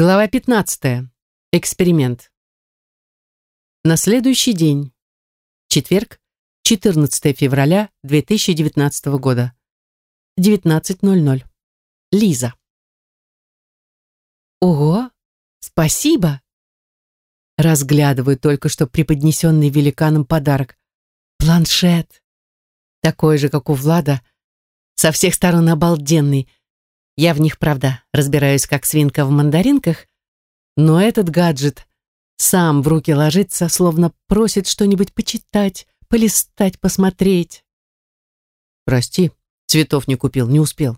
Глава 15. Эксперимент. На следующий день. Четверг, 14 февраля 2019 года. 19.00. Лиза. Ого, спасибо. Разглядываю только что преподнесенный великаном подарок. Планшет. Такой же, как у Влада. Со всех сторон обалденный я в них, правда, разбираюсь как свинка в мандаринках, но этот гаджет сам в руки ложится, словно просит что-нибудь почитать, полистать, посмотреть. Прости, цветов не купил, не успел.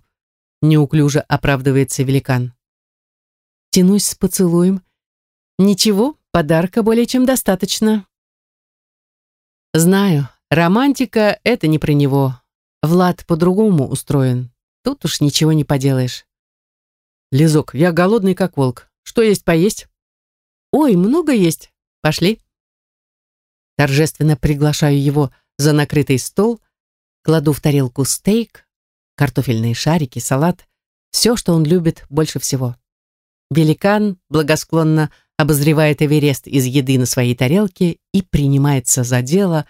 Неуклюже оправдывается великан. Тянусь с поцелуем. Ничего, подарка более чем достаточно. Знаю, романтика — это не про него. Влад по-другому устроен. Тут уж ничего не поделаешь. Лизок, я голодный как волк. Что есть поесть? Ой, много есть. Пошли. Торжественно приглашаю его за накрытый стол, кладу в тарелку стейк, картофельные шарики, салат, все, что он любит больше всего. Великан благосклонно обозревает Эверест из еды на своей тарелке и принимается за дело,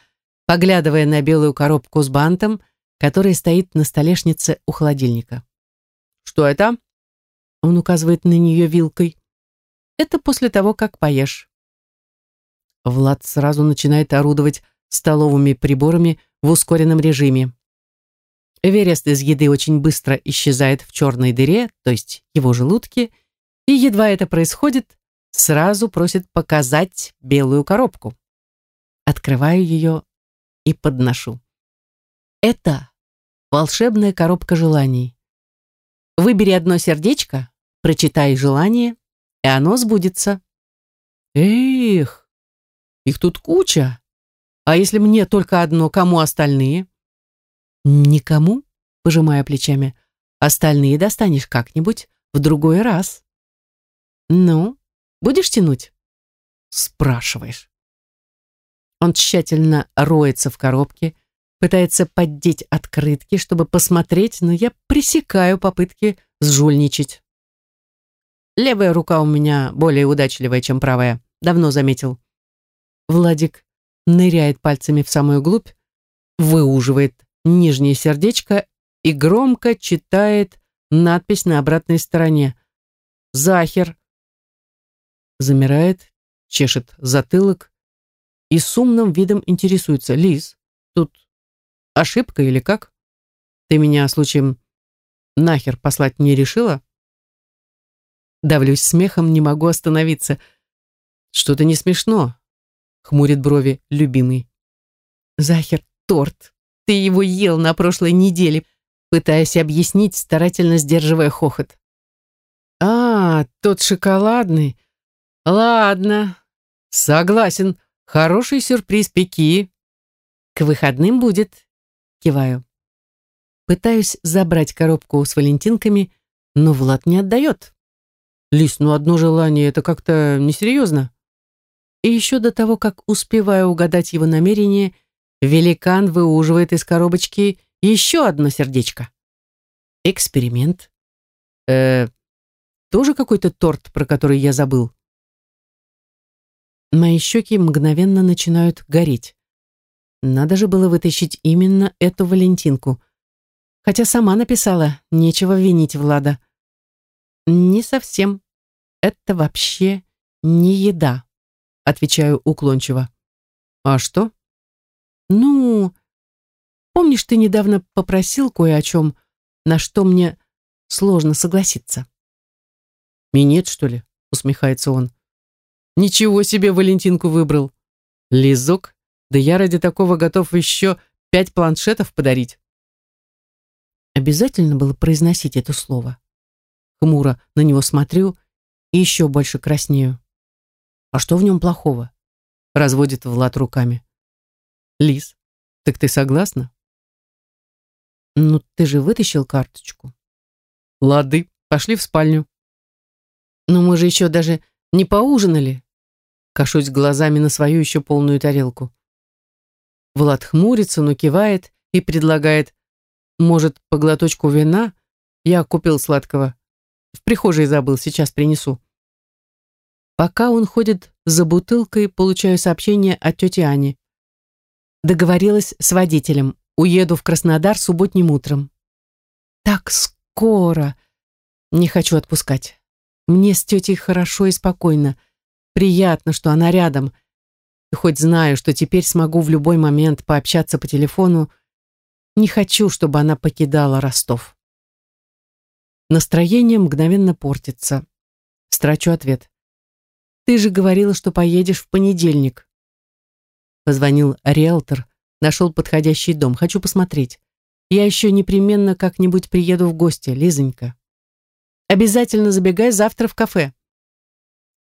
поглядывая на белую коробку с бантом, которая стоит на столешнице у холодильника. «Что это?» Он указывает на нее вилкой. «Это после того, как поешь». Влад сразу начинает орудовать столовыми приборами в ускоренном режиме. Эверест из еды очень быстро исчезает в черной дыре, то есть его желудке, и едва это происходит, сразу просит показать белую коробку. Открываю ее и подношу. Это волшебная коробка желаний. Выбери одно сердечко, прочитай желание, и оно сбудется. Эх, их тут куча. А если мне только одно, кому остальные? Никому, пожимая плечами. Остальные достанешь как-нибудь в другой раз. Ну, будешь тянуть? Спрашиваешь. Он тщательно роется в коробке, пытается поддеть открытки, чтобы посмотреть, но я пресекаю попытки сжульничать. Левая рука у меня более удачливая, чем правая, давно заметил. Владик ныряет пальцами в самую глубь, выуживает нижнее сердечко и громко читает надпись на обратной стороне. «Захер». Замирает, чешет затылок и с умным видом интересуется. «Лиз, тут Ошибка или как? Ты меня, случаем, нахер послать не решила? Давлюсь смехом, не могу остановиться. Что-то не смешно, хмурит брови любимый. Захер, торт. Ты его ел на прошлой неделе, пытаясь объяснить, старательно сдерживая хохот. А, тот шоколадный. Ладно. Согласен. Хороший сюрприз пеки. К выходным будет, Киваю. Пытаюсь забрать коробку с валентинками, но Влад не отдает. Лис, ну одно желание, это как-то несерьезно. И еще до того, как успеваю угадать его намерение, великан выуживает из коробочки еще одно сердечко. Эксперимент. Э, тоже какой-то торт, про который я забыл. Мои щеки мгновенно начинают гореть. Надо же было вытащить именно эту Валентинку. Хотя сама написала, нечего винить Влада. Не совсем. Это вообще не еда, отвечаю уклончиво. А что? Ну, помнишь, ты недавно попросил кое о чем, на что мне сложно согласиться? Минет, что ли? Усмехается он. Ничего себе Валентинку выбрал. Лизок да я ради такого готов еще пять планшетов подарить. Обязательно было произносить это слово. Хмуро на него смотрю и еще больше краснею. А что в нем плохого? Разводит Влад руками. Лис, так ты согласна? Ну, ты же вытащил карточку. Лады, пошли в спальню. Но мы же еще даже не поужинали. Кашусь глазами на свою еще полную тарелку. Влад хмурится, но кивает и предлагает, может, по глоточку вина? Я купил сладкого. В прихожей забыл, сейчас принесу. Пока он ходит за бутылкой, получаю сообщение от тети Ани. Договорилась с водителем. Уеду в Краснодар субботним утром. Так скоро. Не хочу отпускать. Мне с тетей хорошо и спокойно. Приятно, что она рядом. И хоть знаю, что теперь смогу в любой момент пообщаться по телефону, не хочу, чтобы она покидала Ростов. Настроение мгновенно портится. Страчу ответ. Ты же говорила, что поедешь в понедельник. Позвонил риэлтор, нашел подходящий дом. Хочу посмотреть. Я еще непременно как-нибудь приеду в гости, Лизонька. Обязательно забегай завтра в кафе.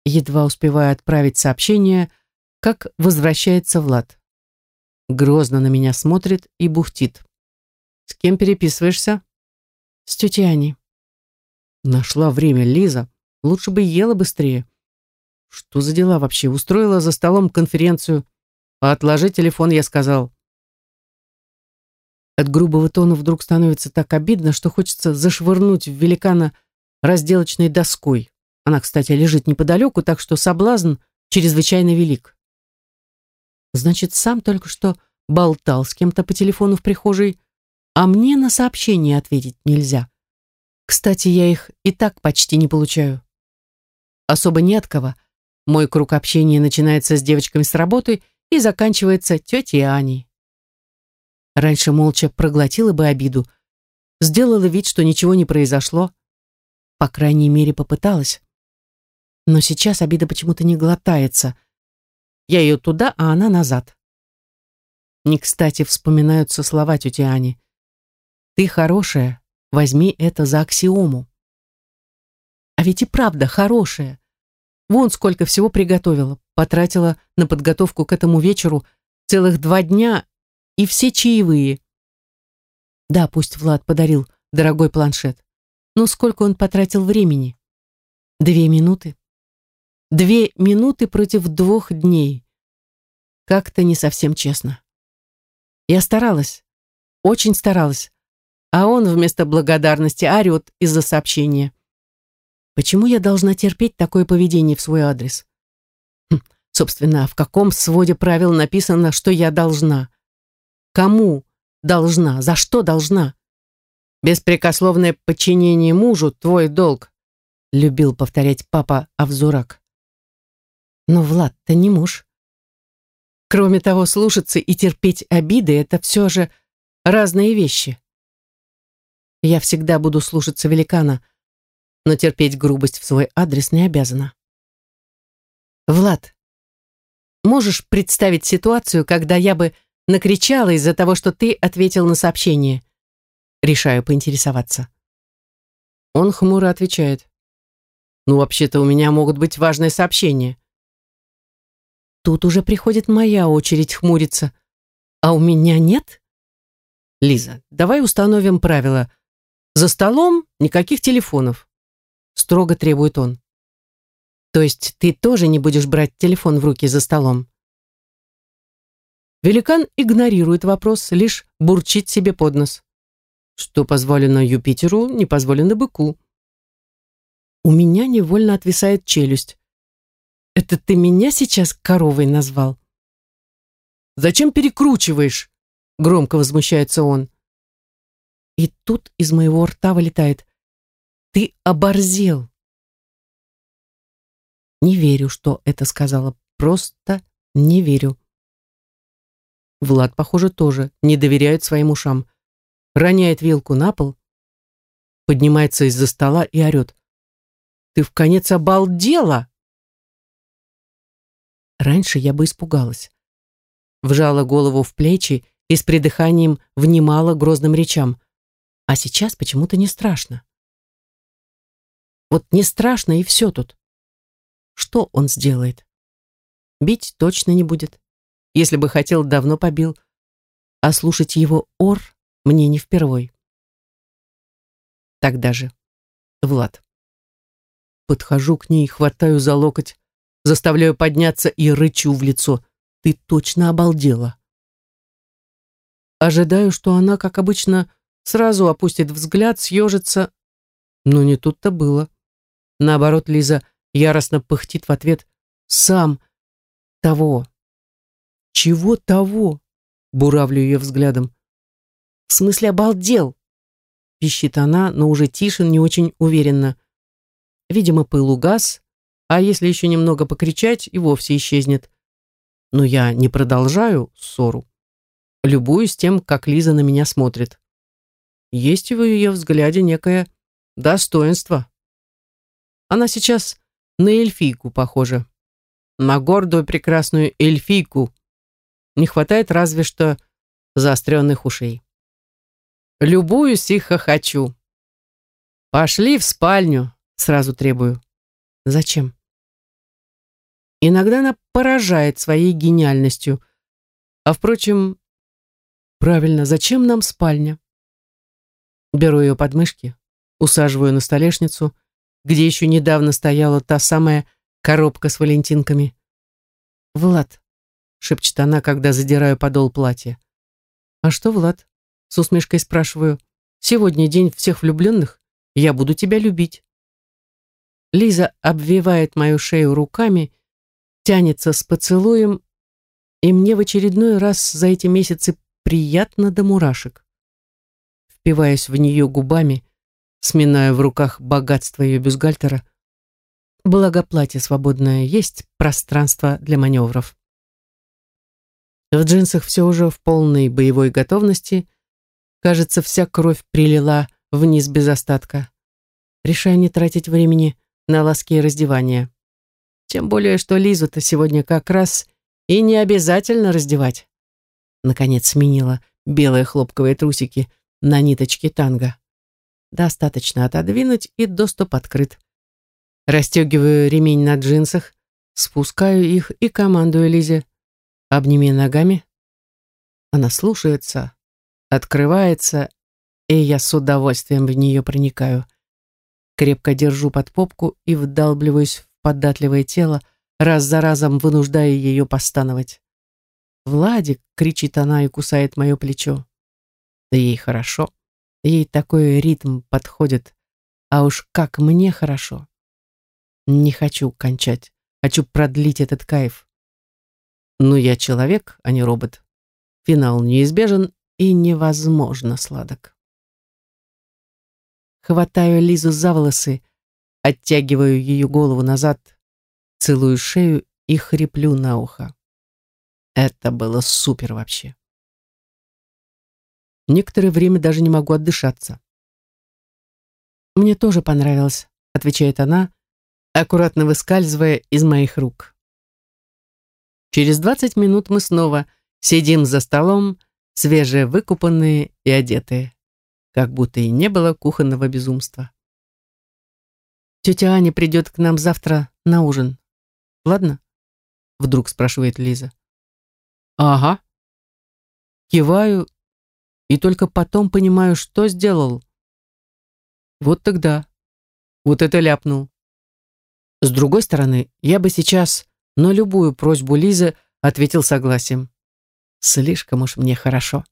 Едва успеваю отправить сообщение, как возвращается Влад. Грозно на меня смотрит и бухтит. С кем переписываешься? С тетей Аней. Нашла время, Лиза. Лучше бы ела быстрее. Что за дела вообще? Устроила за столом конференцию. Отложи телефон, я сказал. От грубого тона вдруг становится так обидно, что хочется зашвырнуть в великана разделочной доской. Она, кстати, лежит неподалеку, так что соблазн чрезвычайно велик. Значит, сам только что болтал с кем-то по телефону в прихожей, а мне на сообщение ответить нельзя. Кстати, я их и так почти не получаю. Особо не от кого. Мой круг общения начинается с девочками с работы и заканчивается тетей Аней. Раньше молча проглотила бы обиду, сделала вид, что ничего не произошло. По крайней мере, попыталась. Но сейчас обида почему-то не глотается. Я ее туда, а она назад. Не кстати вспоминаются слова тети Ани. «Ты хорошая, возьми это за аксиому». А ведь и правда хорошая. Вон сколько всего приготовила, потратила на подготовку к этому вечеру целых два дня и все чаевые. Да, пусть Влад подарил дорогой планшет, но сколько он потратил времени? Две минуты? Две минуты против двух дней. Как-то не совсем честно. Я старалась, очень старалась, а он вместо благодарности орет из-за сообщения. Почему я должна терпеть такое поведение в свой адрес? Хм, собственно, в каком своде правил написано, что я должна? Кому должна? За что должна? Беспрекословное подчинение мужу — твой долг, любил повторять папа Авзурак. Но Влад-то не муж. Кроме того, слушаться и терпеть обиды — это все же разные вещи. Я всегда буду слушаться великана, но терпеть грубость в свой адрес не обязана. Влад, можешь представить ситуацию, когда я бы накричала из-за того, что ты ответил на сообщение. Решаю поинтересоваться. Он хмуро отвечает. Ну, вообще-то у меня могут быть важные сообщения. Тут уже приходит моя очередь хмуриться. А у меня нет? Лиза, давай установим правила. За столом никаких телефонов. Строго требует он. То есть ты тоже не будешь брать телефон в руки за столом? Великан игнорирует вопрос, лишь бурчит себе под нос. Что позволено Юпитеру, не позволено быку. У меня невольно отвисает челюсть. Это ты меня сейчас коровой назвал? Зачем перекручиваешь? Громко возмущается он. И тут из моего рта вылетает. Ты оборзел. Не верю, что это сказала. Просто не верю. Влад, похоже, тоже не доверяет своим ушам. Роняет вилку на пол, поднимается из-за стола и орет. «Ты в конец обалдела!» Раньше я бы испугалась. Вжала голову в плечи и с придыханием внимала грозным речам. А сейчас почему-то не страшно. Вот не страшно и все тут. Что он сделает? Бить точно не будет. Если бы хотел, давно побил. А слушать его ор мне не впервой. Тогда же. Влад. Подхожу к ней, хватаю за локоть, заставляю подняться и рычу в лицо. Ты точно обалдела. Ожидаю, что она, как обычно, сразу опустит взгляд, съежится. Но не тут-то было. Наоборот, Лиза яростно пыхтит в ответ «Сам того». «Чего того?» Буравлю ее взглядом. «В смысле обалдел?» Пищит она, но уже тише, не очень уверенно. Видимо, пыл угас, а если еще немного покричать, и вовсе исчезнет. Но я не продолжаю ссору. Любуюсь тем, как Лиза на меня смотрит. Есть в ее взгляде некое достоинство. Она сейчас на эльфийку похожа. На гордую прекрасную эльфийку. Не хватает разве что заостренных ушей. Любуюсь и хохочу. Пошли в спальню, сразу требую. Зачем? Иногда она поражает своей гениальностью. А впрочем, правильно, зачем нам спальня? Беру ее подмышки, усаживаю на столешницу, где еще недавно стояла та самая коробка с валентинками. «Влад», — шепчет она, когда задираю подол платья. «А что, Влад?» — с усмешкой спрашиваю. «Сегодня день всех влюбленных. Я буду тебя любить». Лиза обвивает мою шею руками, тянется с поцелуем, и мне в очередной раз за эти месяцы приятно до мурашек. Впиваясь в нее губами, сминая в руках богатство ее бюстгальтера, благо платье свободное, есть пространство для маневров. В джинсах все уже в полной боевой готовности. Кажется, вся кровь прилила вниз без остатка. Решаю не тратить времени на ласки и раздевание. Тем более, что Лизу-то сегодня как раз и не обязательно раздевать. Наконец сменила белые хлопковые трусики на ниточке танго. Достаточно отодвинуть, и доступ открыт. Растегиваю ремень на джинсах, спускаю их и командую Лизе. Обними ногами. Она слушается, открывается, и я с удовольствием в нее проникаю. Крепко держу под попку и вдалбливаюсь податливое тело, раз за разом вынуждая ее постановать. «Владик!» — кричит она и кусает мое плечо. Да ей хорошо. Ей такой ритм подходит. А уж как мне хорошо. Не хочу кончать. Хочу продлить этот кайф. Но я человек, а не робот. Финал неизбежен и невозможно сладок. Хватаю Лизу за волосы, оттягиваю ее голову назад, целую шею и хриплю на ухо. Это было супер вообще. Некоторое время даже не могу отдышаться. «Мне тоже понравилось», — отвечает она, аккуратно выскальзывая из моих рук. Через двадцать минут мы снова сидим за столом, свежие, выкупанные и одетые, как будто и не было кухонного безумства. «Тетя Аня придет к нам завтра на ужин. Ладно?» — вдруг спрашивает Лиза. «Ага». Киваю и только потом понимаю, что сделал. Вот тогда. Вот это ляпнул. С другой стороны, я бы сейчас на любую просьбу Лизы ответил согласием. Слишком уж мне хорошо.